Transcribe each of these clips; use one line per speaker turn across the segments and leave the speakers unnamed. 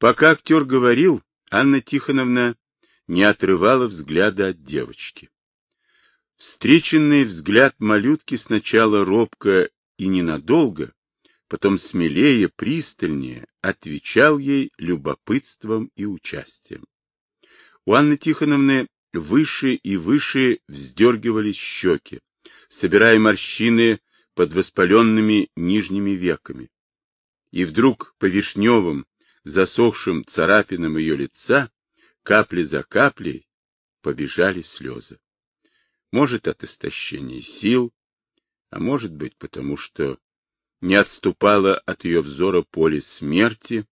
Пока актер говорил, Анна Тихоновна не отрывала взгляда от девочки. Встреченный взгляд малютки сначала робко и ненадолго, потом смелее, пристальнее отвечал ей любопытством и участием. У Анны Тихоновны выше и выше вздергивались щеки, собирая морщины под воспаленными нижними веками. И вдруг по вишневым, засохшим царапинам ее лица, капли за каплей, побежали слезы. Может, от истощения сил, а может быть, потому что не отступала от ее взора поле смерти,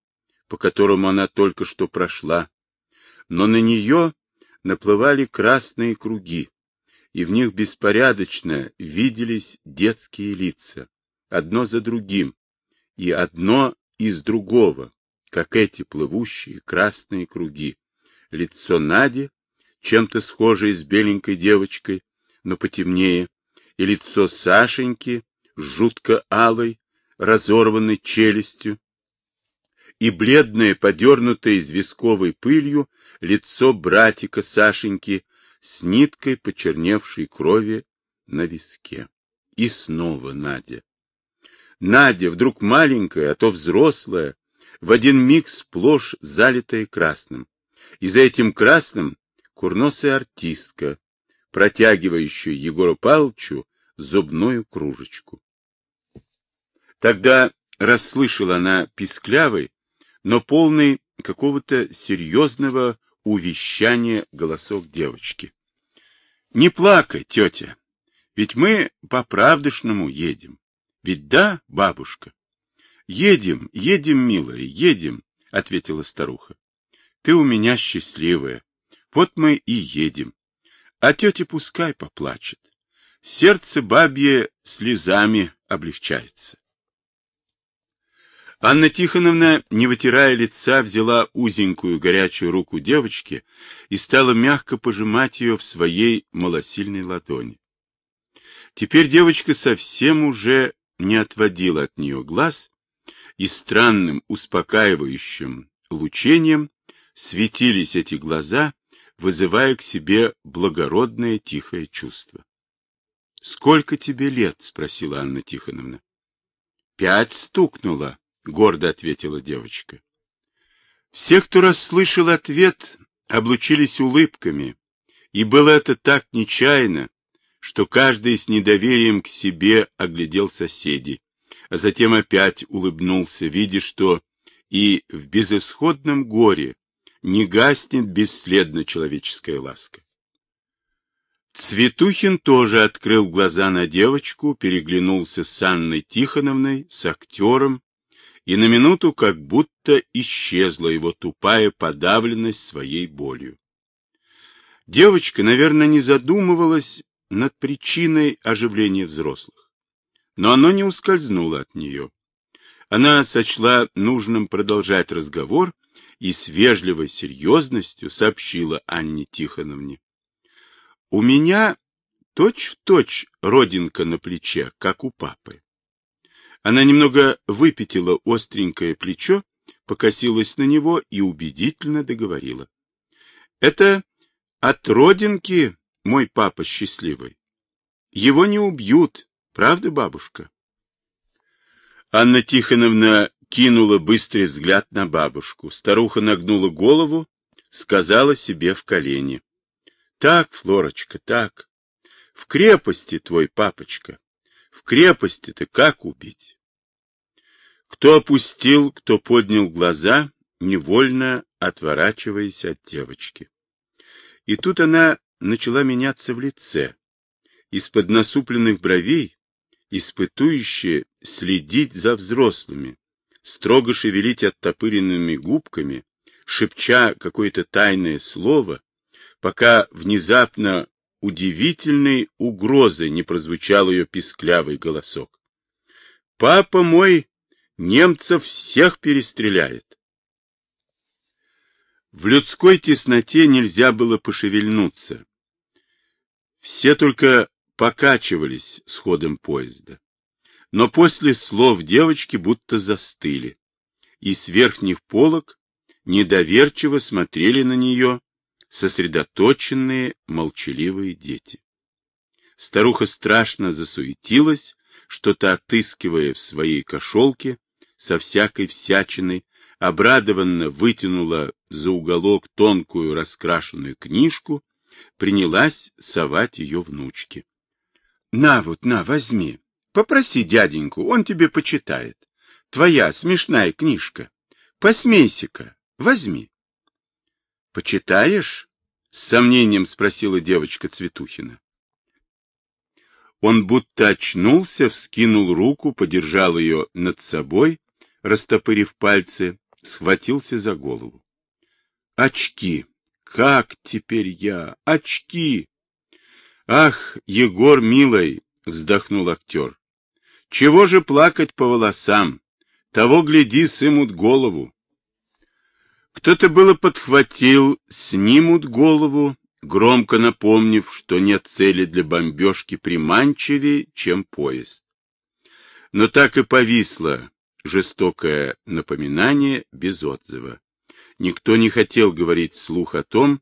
по которому она только что прошла, но на нее наплывали красные круги, и в них беспорядочно виделись детские лица, одно за другим, и одно из другого, как эти плывущие красные круги. Лицо Нади, чем-то схожее с беленькой девочкой, но потемнее, и лицо Сашеньки, жутко алой, разорванной челюстью, и бледное, подернутое известковой пылью, лицо братика Сашеньки с ниткой почерневшей крови на виске. И снова Надя. Надя, вдруг маленькая, а то взрослая, в один миг сплошь залитая красным. И за этим красным курносая артистка, протягивающая Егору Павловичу зубную кружечку. Тогда расслышала она писклявый, но полный какого-то серьезного увещания голосок девочки. — Не плакай, тетя, ведь мы по-правдышному едем. Ведь да, бабушка? — Едем, едем, милая, едем, — ответила старуха. — Ты у меня счастливая. Вот мы и едем. А тетя пускай поплачет. Сердце бабье слезами облегчается. Анна Тихоновна, не вытирая лица, взяла узенькую горячую руку девочки и стала мягко пожимать ее в своей малосильной ладони. Теперь девочка совсем уже не отводила от нее глаз, и странным успокаивающим лучением светились эти глаза, вызывая к себе благородное тихое чувство. — Сколько тебе лет? — спросила Анна Тихоновна. — Пять стукнуло, — гордо ответила девочка. Все, кто расслышал ответ, облучились улыбками, и было это так нечаянно, что каждый с недоверием к себе оглядел соседей, а затем опять улыбнулся, видя, что и в безысходном горе не гаснет бесследно человеческая ласка. Цветухин тоже открыл глаза на девочку, переглянулся с Анной Тихоновной, с актером, и на минуту как будто исчезла его тупая подавленность своей болью. Девочка, наверное, не задумывалась над причиной оживления взрослых, но оно не ускользнуло от нее. Она сочла нужным продолжать разговор и с вежливой серьезностью сообщила Анне Тихоновне. — У меня точь-в-точь точь родинка на плече, как у папы. Она немного выпятила остренькое плечо, покосилась на него и убедительно договорила. — Это от родинки мой папа счастливый. Его не убьют, правда, бабушка? Анна Тихоновна кинула быстрый взгляд на бабушку. Старуха нагнула голову, сказала себе в колени. — Так, Флорочка, так. В крепости твой папочка. В крепости-то как убить? Кто опустил, кто поднял глаза, невольно отворачиваясь от девочки. И тут она начала меняться в лице. Из-под насупленных бровей, испытующе следить за взрослыми, строго шевелить оттопыренными губками, шепча какое-то тайное слово, пока внезапно удивительной угрозой не прозвучал ее писклявый голосок. «Папа мой немцев всех перестреляет!» В людской тесноте нельзя было пошевельнуться. Все только покачивались с ходом поезда. Но после слов девочки будто застыли, и с верхних полок недоверчиво смотрели на нее сосредоточенные, молчаливые дети. Старуха страшно засуетилась, что-то отыскивая в своей кошелке со всякой всячиной, обрадованно вытянула за уголок тонкую раскрашенную книжку, принялась совать ее внучке. — На вот, на, возьми. Попроси дяденьку, он тебе почитает. Твоя смешная книжка. Посмейся-ка, возьми. — Почитаешь? — с сомнением спросила девочка Цветухина. Он будто очнулся, вскинул руку, подержал ее над собой, растопырив пальцы, схватился за голову. Очки! Как теперь я? Очки! Ах, Егор, милый, вздохнул актер. Чего же плакать по волосам? Того, гляди, сымут голову. Кто-то было подхватил, снимут голову, громко напомнив, что нет цели для бомбежки приманчивее, чем поезд. Но так и повисло жестокое напоминание без отзыва. Никто не хотел говорить вслух о том,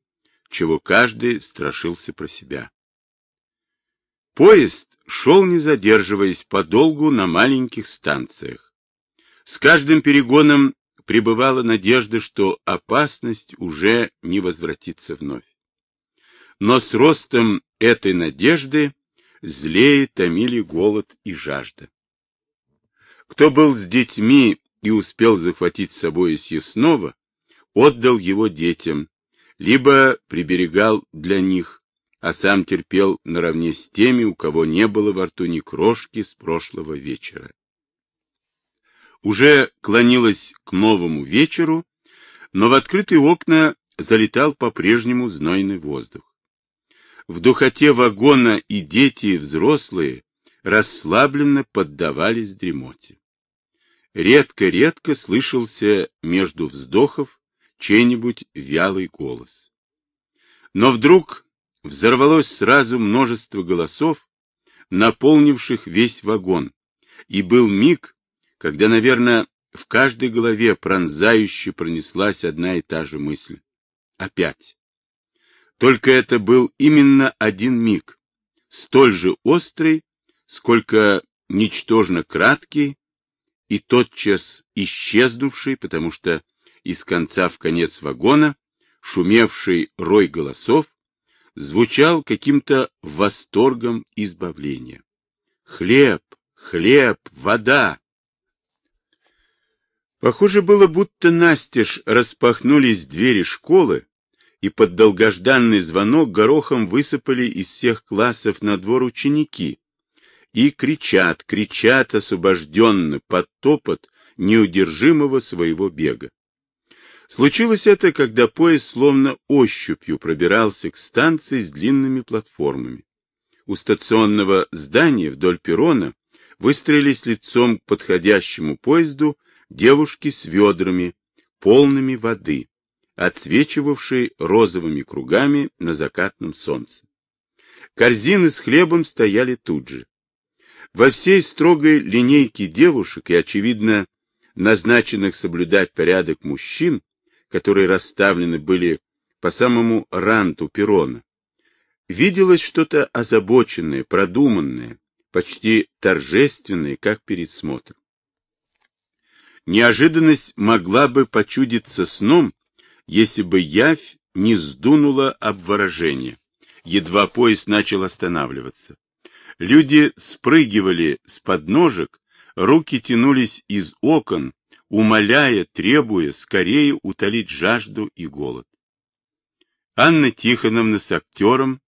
чего каждый страшился про себя. Поезд шел, не задерживаясь подолгу на маленьких станциях. С каждым перегоном пребывала надежда, что опасность уже не возвратится вновь. Но с ростом этой надежды злее томили голод и жажда. Кто был с детьми и успел захватить с собой съестного, отдал его детям, либо приберегал для них, а сам терпел наравне с теми, у кого не было во рту ни крошки с прошлого вечера. Уже клонилось к новому вечеру, но в открытые окна залетал по-прежнему знойный воздух. В духоте вагона и дети, и взрослые расслабленно поддавались дремоте. Редко-редко слышался между вздохов чей-нибудь вялый голос. Но вдруг взорвалось сразу множество голосов, наполнивших весь вагон, и был миг, когда, наверное, в каждой голове пронзающе пронеслась одна и та же мысль. Опять. Только это был именно один миг, столь же острый, сколько ничтожно краткий и тотчас исчезнувший, потому что из конца в конец вагона шумевший рой голосов звучал каким-то восторгом избавления. Хлеб, хлеб, вода. Похоже было, будто настежь распахнулись двери школы, и под долгожданный звонок горохом высыпали из всех классов на двор ученики и кричат, кричат освобожденно под топот неудержимого своего бега. Случилось это, когда поезд словно ощупью пробирался к станции с длинными платформами. У стационного здания вдоль перрона выстроились лицом к подходящему поезду девушки с ведрами, полными воды отсвечивавшей розовыми кругами на закатном солнце. Корзины с хлебом стояли тут же. Во всей строгой линейке девушек и, очевидно, назначенных соблюдать порядок мужчин, которые расставлены были по самому ранту перрона, виделось что-то озабоченное, продуманное, почти торжественное, как перед смотром. Неожиданность могла бы почудиться сном, если бы явь не сдунула обворожение. Едва поезд начал останавливаться. Люди спрыгивали с подножек, руки тянулись из окон, умоляя, требуя скорее утолить жажду и голод. Анна Тихоновна с актером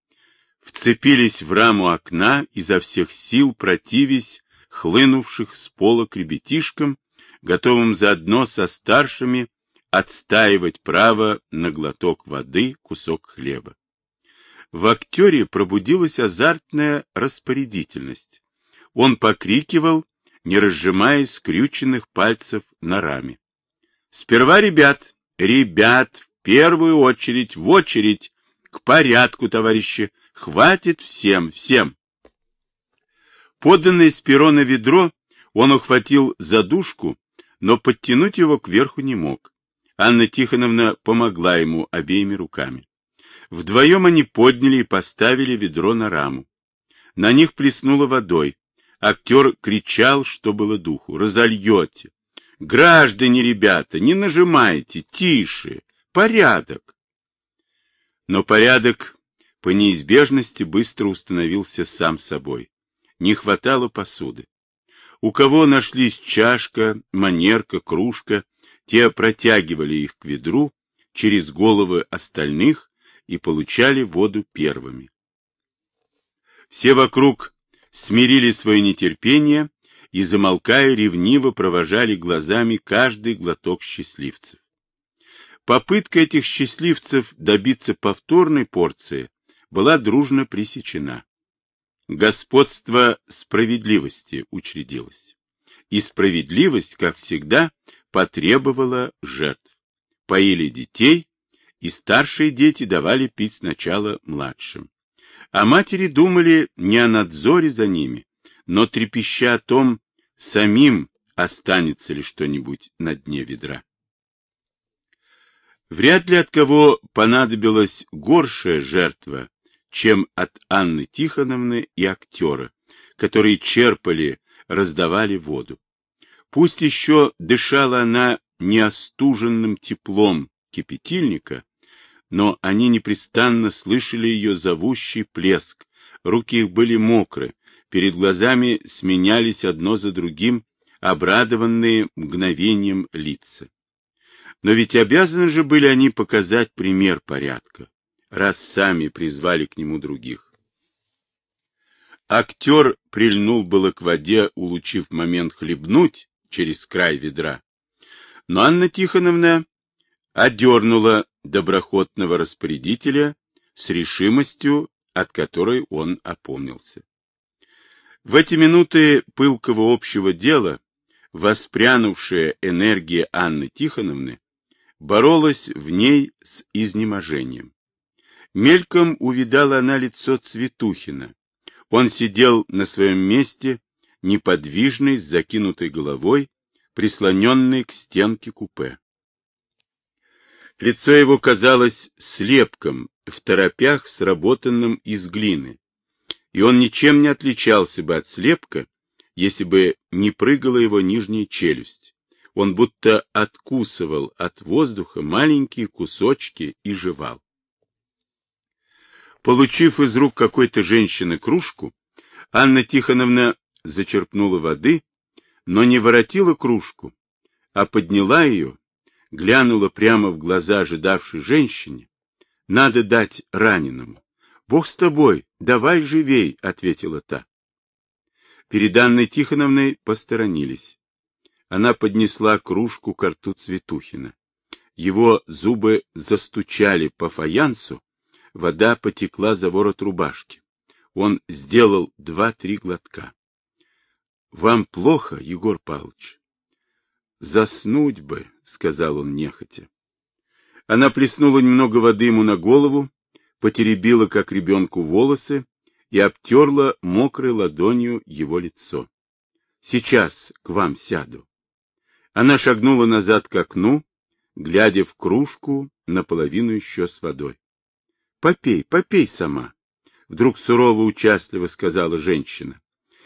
вцепились в раму окна, изо всех сил противясь хлынувших с пола к ребятишкам, готовым заодно со старшими отстаивать право на глоток воды, кусок хлеба. В актере пробудилась азартная распорядительность. Он покрикивал, не разжимая скрюченных пальцев на раме. Сперва ребят, ребят, в первую очередь, в очередь, к порядку, товарищи, хватит всем, всем. Поданное с перона ведро он ухватил за дужку, но подтянуть его кверху не мог Анна Тихоновна помогла ему обеими руками. Вдвоем они подняли и поставили ведро на раму. На них плеснуло водой. Актер кричал, что было духу. «Разольете! Граждане, ребята, не нажимайте! Тише! Порядок!» Но порядок по неизбежности быстро установился сам собой. Не хватало посуды. У кого нашлись чашка, манерка, кружка, те протягивали их к ведру через головы остальных и получали воду первыми. Все вокруг смирили свое нетерпение и, замолкая, ревниво провожали глазами каждый глоток счастливцев. Попытка этих счастливцев добиться повторной порции была дружно пресечена. Господство справедливости учредилось. И справедливость, как всегда, потребовала жертв. Поили детей, и старшие дети давали пить сначала младшим. А матери думали не о надзоре за ними, но трепеща о том, самим останется ли что-нибудь на дне ведра. Вряд ли от кого понадобилась горшая жертва, чем от Анны Тихоновны и актера, которые черпали, раздавали воду. Пусть еще дышала она неостуженным теплом кипятильника, но они непрестанно слышали ее зовущий плеск, руки их были мокры, перед глазами сменялись одно за другим обрадованные мгновением лица. Но ведь обязаны же были они показать пример порядка, раз сами призвали к нему других. Актер прильнул было к воде, улучив момент хлебнуть через край ведра. Но Анна Тихоновна одернула доброхотного распорядителя с решимостью, от которой он опомнился. В эти минуты пылкого общего дела воспрянувшая энергия Анны Тихоновны боролась в ней с изнеможением. Мельком увидала она лицо Цветухина. Он сидел на своем месте, неподвижный, с закинутой головой, прислоненный к стенке купе. Лицо его казалось слепком, в торопях, сработанным из глины, и он ничем не отличался бы от слепка, если бы не прыгала его нижняя челюсть. Он будто откусывал от воздуха маленькие кусочки и жевал. Получив из рук какой-то женщины кружку, Анна Тихоновна зачерпнула воды, но не воротила кружку, а подняла ее, глянула прямо в глаза ожидавшей женщине. Надо дать раненому. Бог с тобой, давай живей, ответила та. Перед Анной Тихоновной посторонились. Она поднесла кружку к рту Цветухина. Его зубы застучали по фаянсу, вода потекла за ворот рубашки. Он сделал два-три глотка. — Вам плохо, Егор Павлович? — Заснуть бы, — сказал он нехотя. Она плеснула немного воды ему на голову, потеребила, как ребенку, волосы и обтерла мокрой ладонью его лицо. — Сейчас к вам сяду. Она шагнула назад к окну, глядя в кружку, наполовину еще с водой. — Попей, попей сама, — вдруг сурово участливо сказала женщина,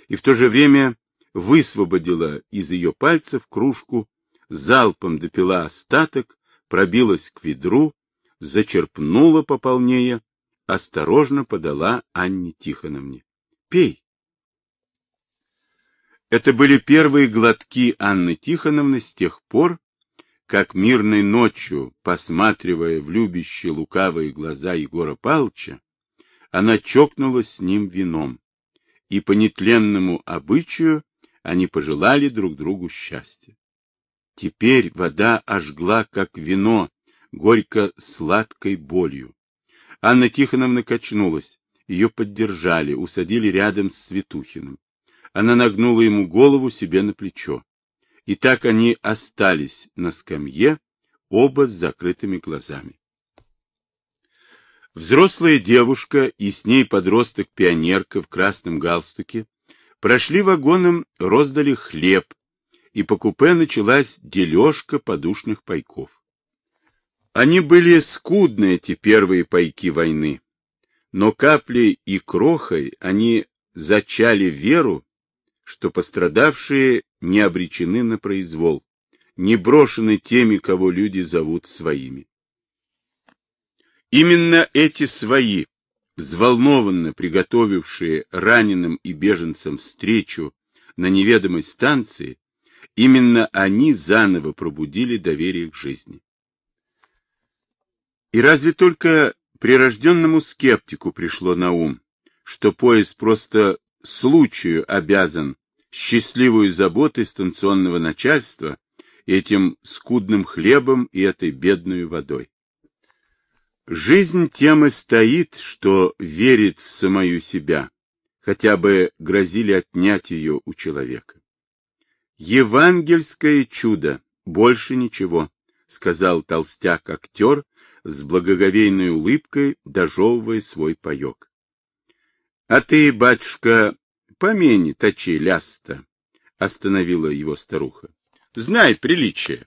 и в то же время высвободила из ее пальцев кружку, залпом допила остаток, пробилась к ведру, зачерпнула пополнее, осторожно подала Анне Тихоновне. — Пей. Это были первые глотки Анны Тихоновны с тех пор, как мирной ночью, посматривая в любящие лукавые глаза Егора Павловича, она чокнулась с ним вином, и по нетленному обычаю они пожелали друг другу счастья. Теперь вода ожгла, как вино, горько-сладкой болью. Анна Тихоновна качнулась, ее поддержали, усадили рядом с Светухиным. Она нагнула ему голову себе на плечо. И так они остались на скамье, оба с закрытыми глазами. Взрослая девушка и с ней подросток-пионерка в красном галстуке прошли вагоном, роздали хлеб, и по купе началась дележка подушных пайков. Они были скудны, эти первые пайки войны, но каплей и крохой они зачали веру, что пострадавшие не обречены на произвол, не брошены теми, кого люди зовут своими. Именно эти свои, взволнованно приготовившие раненым и беженцам встречу на неведомой станции, именно они заново пробудили доверие к жизни. И разве только прирожденному скептику пришло на ум, что поезд просто случаю обязан счастливую заботой станционного начальства этим скудным хлебом и этой бедной водой. Жизнь тем и стоит, что верит в самую себя, хотя бы грозили отнять ее у человека. Евангельское чудо, больше ничего, сказал толстяк-актер с благоговейной улыбкой, дожевывая свой паек. А ты, батюшка, помени точи ляста, остановила его старуха. Знай приличие.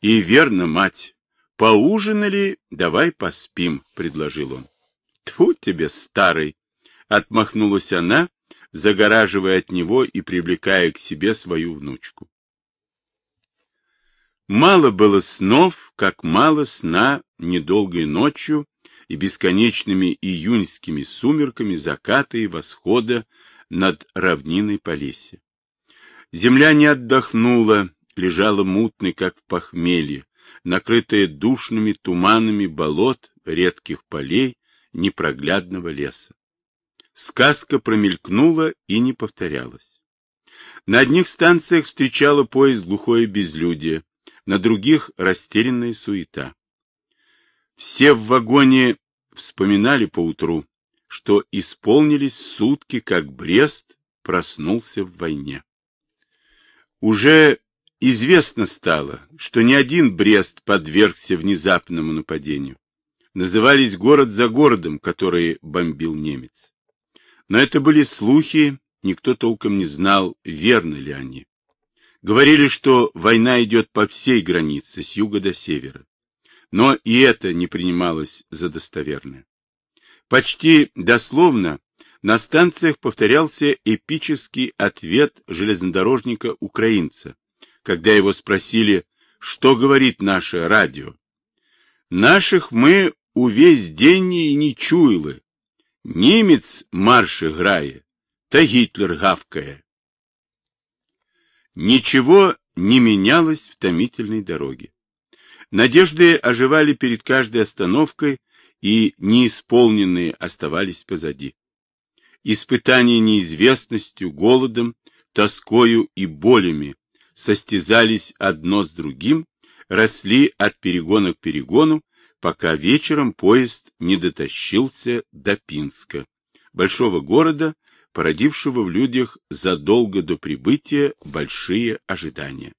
И верно, мать, поужинали, давай поспим, предложил он. Тьфу тебе, старый, отмахнулась она, загораживая от него и привлекая к себе свою внучку. Мало было снов, как мало сна недолгой ночью и бесконечными июньскими сумерками заката и восхода над равниной Полесья. Земля не отдохнула, лежала мутной, как в похмелье, накрытая душными туманами болот, редких полей, непроглядного леса. Сказка промелькнула и не повторялась. На одних станциях встречала поезд глухое безлюдие, на других — растерянная суета. Все в вагоне вспоминали поутру, что исполнились сутки, как Брест проснулся в войне. Уже известно стало, что ни один Брест подвергся внезапному нападению. Назывались город за городом, который бомбил немец. Но это были слухи, никто толком не знал, верны ли они. Говорили, что война идет по всей границе, с юга до севера. Но и это не принималось за достоверное. Почти дословно на станциях повторялся эпический ответ железнодорожника-украинца, когда его спросили, что говорит наше радио. Наших мы увесь день и не чуяли, Немец марш играє, та Гитлер гавкая. Ничего не менялось в томительной дороге. Надежды оживали перед каждой остановкой, и неисполненные оставались позади. Испытания неизвестностью, голодом, тоскою и болями состязались одно с другим, росли от перегона к перегону, пока вечером поезд не дотащился до Пинска, большого города, породившего в людях задолго до прибытия большие ожидания.